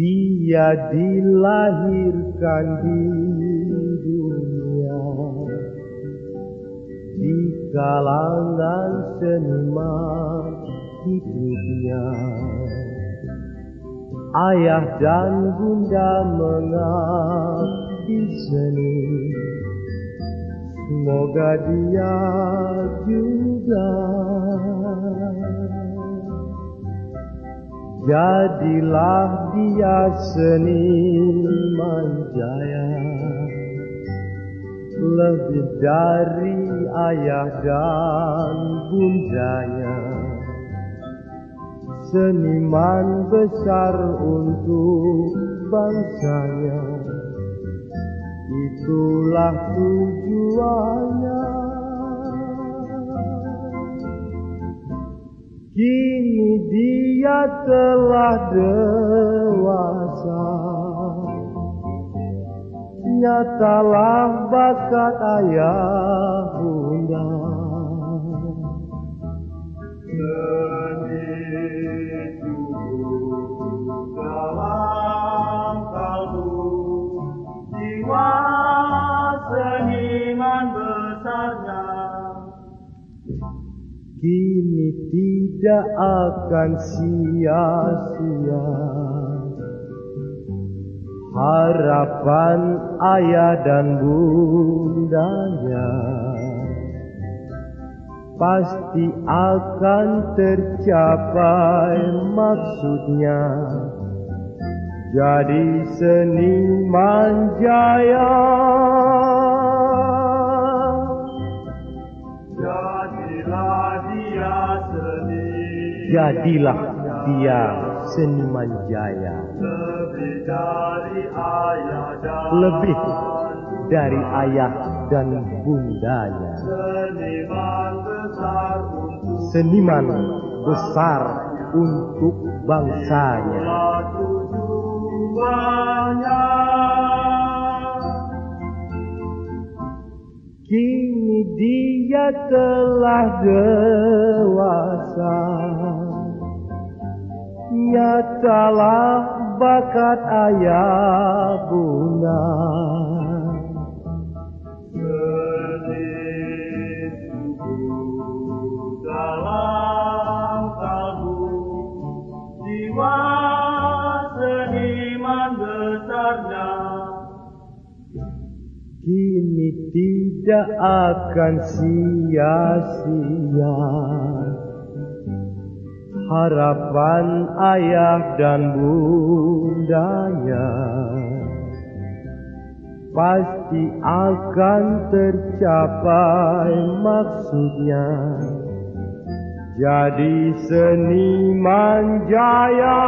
Dia dilahirkan di dunia. Di kalangan seniman hidupnya. Ayah dan bunda mengabdi seni. Semoga dia juga Jadilah dia seniman jaya. Lebih dari ayah dan bundanya. Seniman besar untuk bangsanya. Itulah tujuannya Kini dia telah dewasa. Nyatalah bakat ayah bunda Kini tidak akan sia-sia. Harapan ayah dan bundanya Pasti akan tercapai maksudnya. Jadi seniman jaya Jadilah dia seniman jaya. Lebih dari ayah dan bundanya. Seniman besar untuk bangsanya dia telah dewasa. Nyatalah bakat ayah bunda. Dalam kalbu jiwa Kini tidak akan sia-sia. Harapan ayah dan bundanya Pasti akan tercapai maksudnya. Jadi seniman jaya